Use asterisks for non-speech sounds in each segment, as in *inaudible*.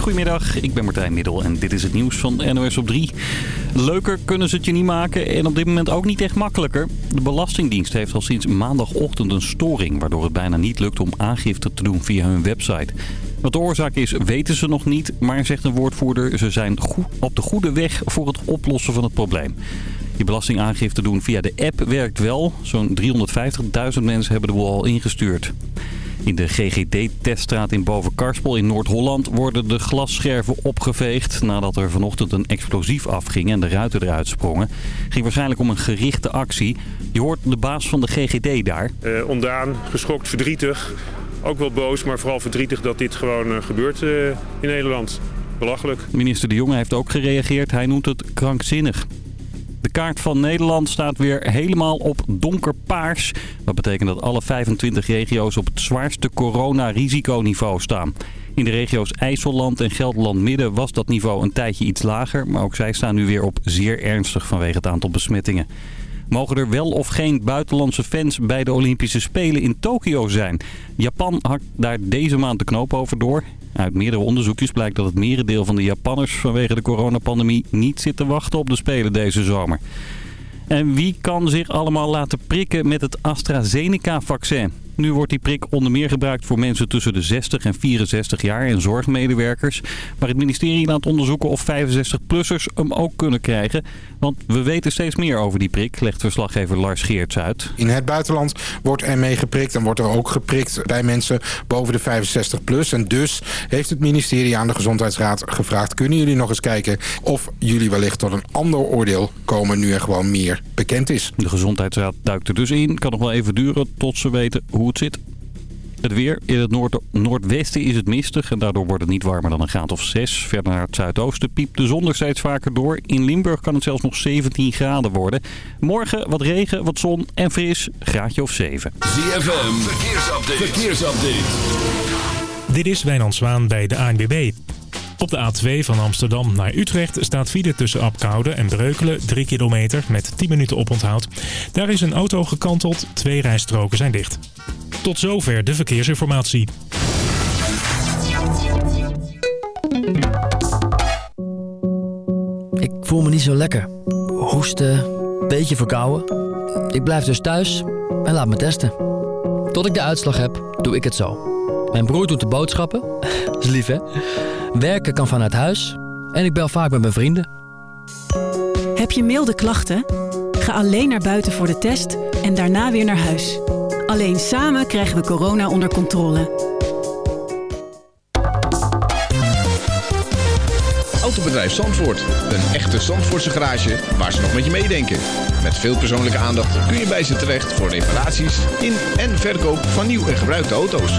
Goedemiddag, ik ben Martijn Middel en dit is het nieuws van NOS op 3. Leuker kunnen ze het je niet maken en op dit moment ook niet echt makkelijker. De Belastingdienst heeft al sinds maandagochtend een storing... waardoor het bijna niet lukt om aangifte te doen via hun website. Wat de oorzaak is, weten ze nog niet, maar zegt een woordvoerder... ze zijn op de goede weg voor het oplossen van het probleem. Je belastingaangifte doen via de app werkt wel. Zo'n 350.000 mensen hebben de boel al ingestuurd. In de GGD-teststraat in Bovenkarspel in Noord-Holland worden de glasscherven opgeveegd... nadat er vanochtend een explosief afging en de ruiten eruit sprongen. Het ging waarschijnlijk om een gerichte actie. Je hoort de baas van de GGD daar. Uh, ondaan, geschokt, verdrietig. Ook wel boos, maar vooral verdrietig dat dit gewoon uh, gebeurt uh, in Nederland. Belachelijk. Minister De Jonge heeft ook gereageerd. Hij noemt het krankzinnig. De kaart van Nederland staat weer helemaal op donkerpaars. Dat betekent dat alle 25 regio's op het zwaarste coronarisiconiveau staan. In de regio's IJsselland en Gelderland-Midden was dat niveau een tijdje iets lager. Maar ook zij staan nu weer op zeer ernstig vanwege het aantal besmettingen. Mogen er wel of geen buitenlandse fans bij de Olympische Spelen in Tokio zijn? Japan hakt daar deze maand de knoop over door. Uit meerdere onderzoekjes blijkt dat het merendeel van de Japanners vanwege de coronapandemie niet zit te wachten op de Spelen deze zomer. En wie kan zich allemaal laten prikken met het AstraZeneca-vaccin? Nu wordt die prik onder meer gebruikt voor mensen tussen de 60 en 64 jaar en zorgmedewerkers. Maar het ministerie laat onderzoeken of 65-plussers hem ook kunnen krijgen. Want we weten steeds meer over die prik, legt verslaggever Lars Geerts uit. In het buitenland wordt er mee geprikt en wordt er ook geprikt bij mensen boven de 65 plus. En dus heeft het ministerie aan de Gezondheidsraad gevraagd... kunnen jullie nog eens kijken of jullie wellicht tot een ander oordeel komen... nu er gewoon meer bekend is. De Gezondheidsraad duikt er dus in. Kan nog wel even duren tot ze weten hoe het zit. Het weer. In het noord noordwesten is het mistig en daardoor wordt het niet warmer dan een graad of 6. Verder naar het zuidoosten piept de zon er steeds vaker door. In Limburg kan het zelfs nog 17 graden worden. Morgen wat regen, wat zon en fris, graadje of 7. ZFM, verkeersupdate. verkeersupdate. Dit is Wijnand Zwaan bij de ANBB. Op de A2 van Amsterdam naar Utrecht staat file tussen Apkoude en Breukelen 3 kilometer met 10 minuten oponthoud. Daar is een auto gekanteld, twee rijstroken zijn dicht. Tot zover de verkeersinformatie. Ik voel me niet zo lekker. Hoesten, beetje verkouden. Ik blijf dus thuis en laat me testen. Tot ik de uitslag heb, doe ik het zo. Mijn broer doet de boodschappen. *laughs* Dat is lief, hè? Werken kan vanuit huis. En ik bel vaak met mijn vrienden. Heb je milde klachten? Ga alleen naar buiten voor de test en daarna weer naar huis. Alleen samen krijgen we corona onder controle. Autobedrijf Zandvoort. Een echte Zandvoortse garage waar ze nog met je meedenken. Met veel persoonlijke aandacht kun je bij ze terecht voor reparaties in en verkoop van nieuw en gebruikte auto's.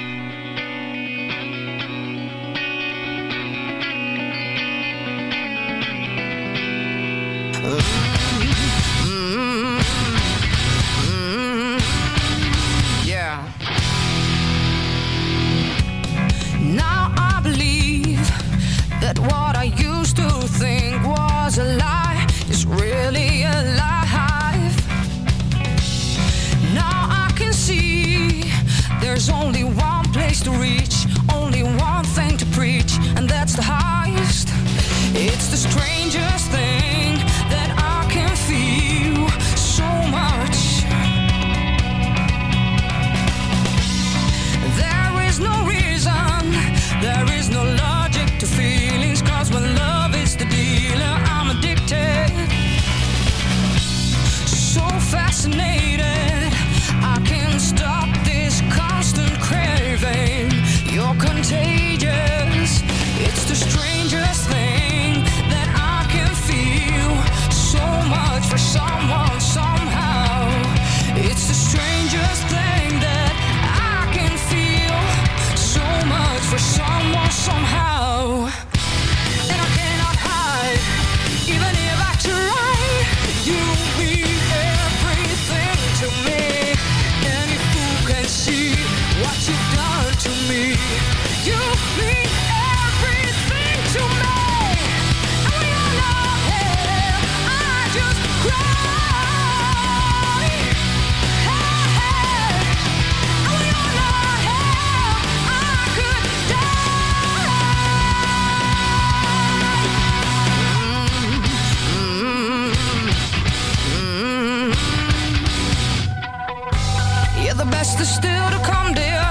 best is still to er come, dear.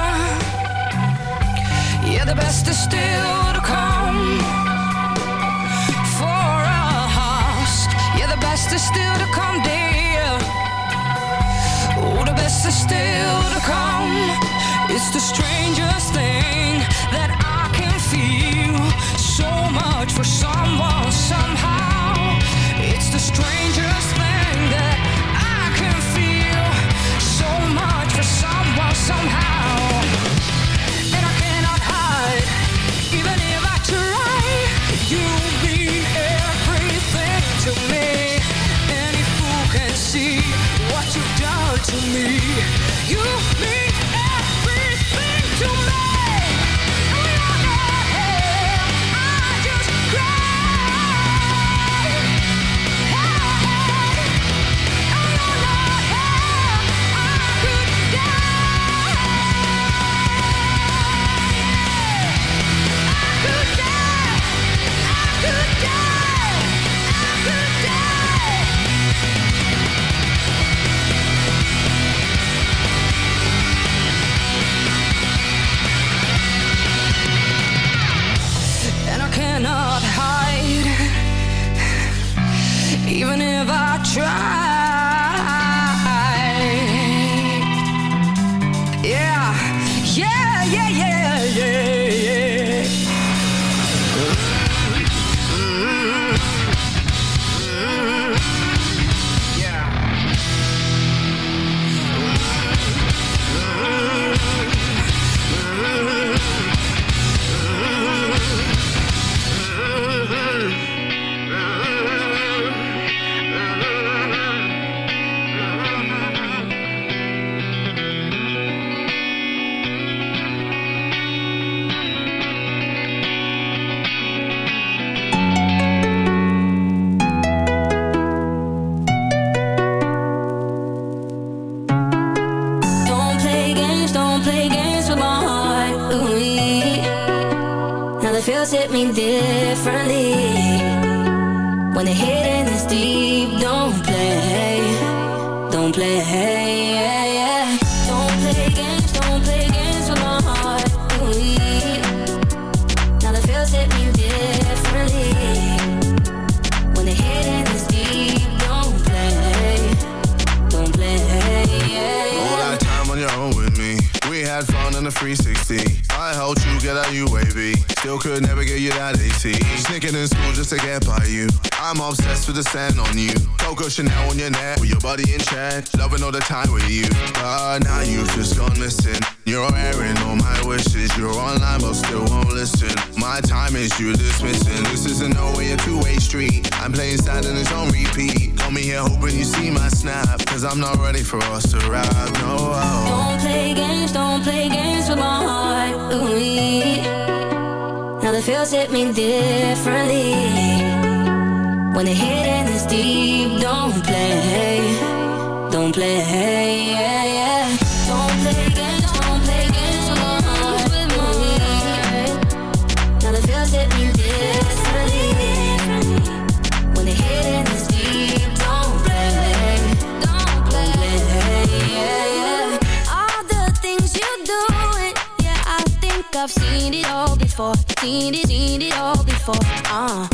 Yeah, the best is still to er come for us. Yeah, the best is still to er come, dear. Oh, the best is still to come. It's the strangest thing that I can feel. So much for someone, somehow. It's the strangest somehow. body in check, loving all the time with you. But now you've just gone missing. You're airing all my wishes. You're online but still won't listen. My time is you dismissing. This isn't no way a two-way street. I'm playing sad and it's on repeat. Call me here hoping you see my snap, 'cause I'm not ready for us to wrap. No. Don't play games, don't play games with my heart. Ooh, now the feels hit me differently. When the hidden is deep, don't play, don't play, yeah, yeah. Don't play games, don't play games with me. Now the feels hit me differently. When the hidden is deep, don't play, don't play, yeah, yeah. All the things you do, it, yeah, I think I've seen it all before, seen it, seen it all before. Uh.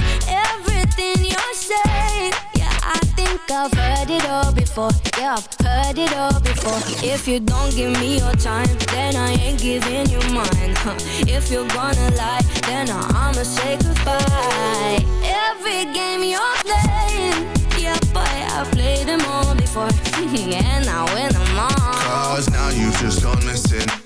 I've heard it all before. Yeah, I've heard it all before. If you don't give me your time, then I ain't giving you mine. Huh. If you're gonna lie, then I'ma say goodbye. Every game you're playing, yeah, boy, I've played them all before. *laughs* and I win them all. Cause now you've just gone missing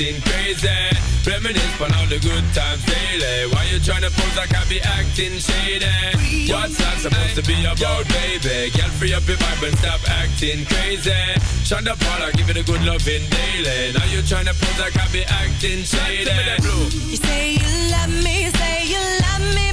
Acting crazy. Reminisce on all the good times daily. Why you trying to pose like I be acting shady? What's life supposed to be about, baby? Girl, free up your vibe and stop acting crazy. Shonda Paula, give it a good loving daily. Now you trying to pose like I be acting shady. You say you love me, say you love me,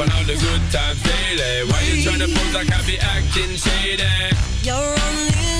on all the good times daily. Why you trying to pose like I be acting shady? You're only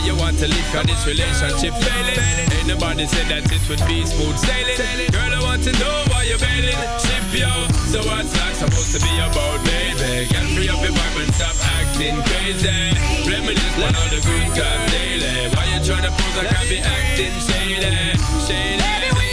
Say you want to leave cause this relationship failing. Ain't nobody said that it would be smooth sailing. Girl, I want to know why you're bailing. Ship yo. So what's life supposed to be about, baby? Get free up your vibe and stop acting crazy. Reminisce on all the good times daily. Why you trying to pose I be acting shady? Shady.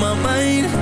My mind.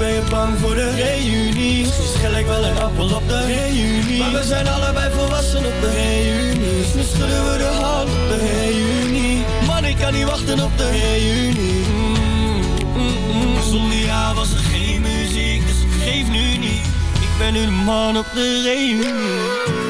Ben je bang voor de reunie. Misschien schil ik wel een appel op de reunie. Maar we zijn allebei volwassen op de reunie. Nu schudden we de hand op de reunie. Man, ik kan niet wachten op de reunie. Zonder jou was er geen muziek, dus het geeft nu niet. Ik ben nu de man op de reunie.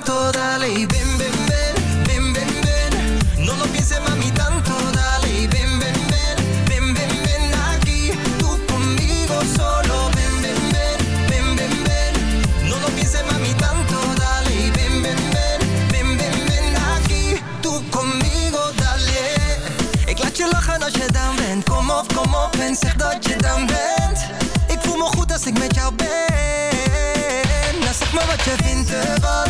Tanto, dale y ven, ven, ven, ven, ven, ven. No lo pienses, mami, tanto, dale y ven, ven, ven, ven, ven, ven aquí. Tú conmigo solo, ven, ven, ven, ven, ven, ven. No lo pienses, mami, tanto, dale y ven, ven, ven, ven, ven, ven aquí. Tú conmigo, dale. Ik laat je lachen als je dan bent. Kom op, kom op en zeg dat je dan bent. Ik voel me goed als ik met jou ben. Nou zeg maar wat je vindt ervan.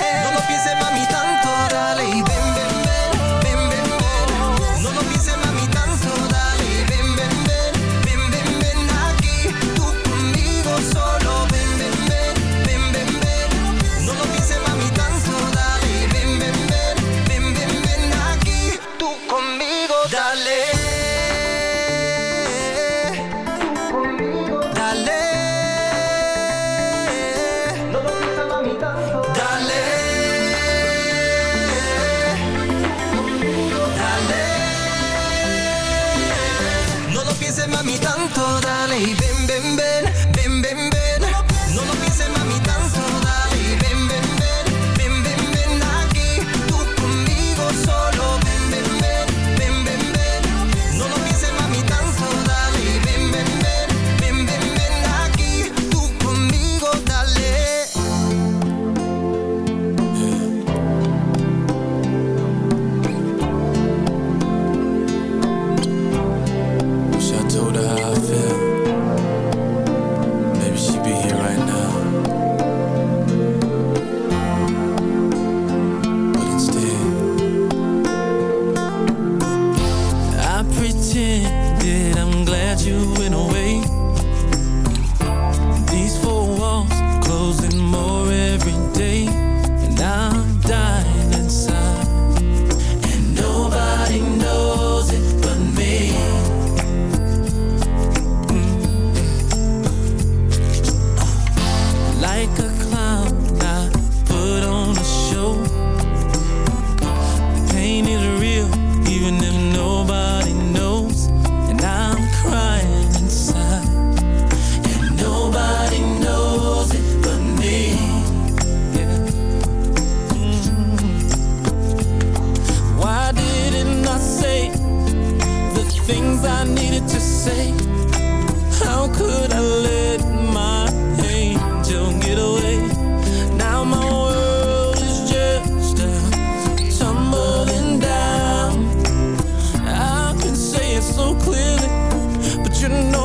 you know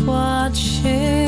watching.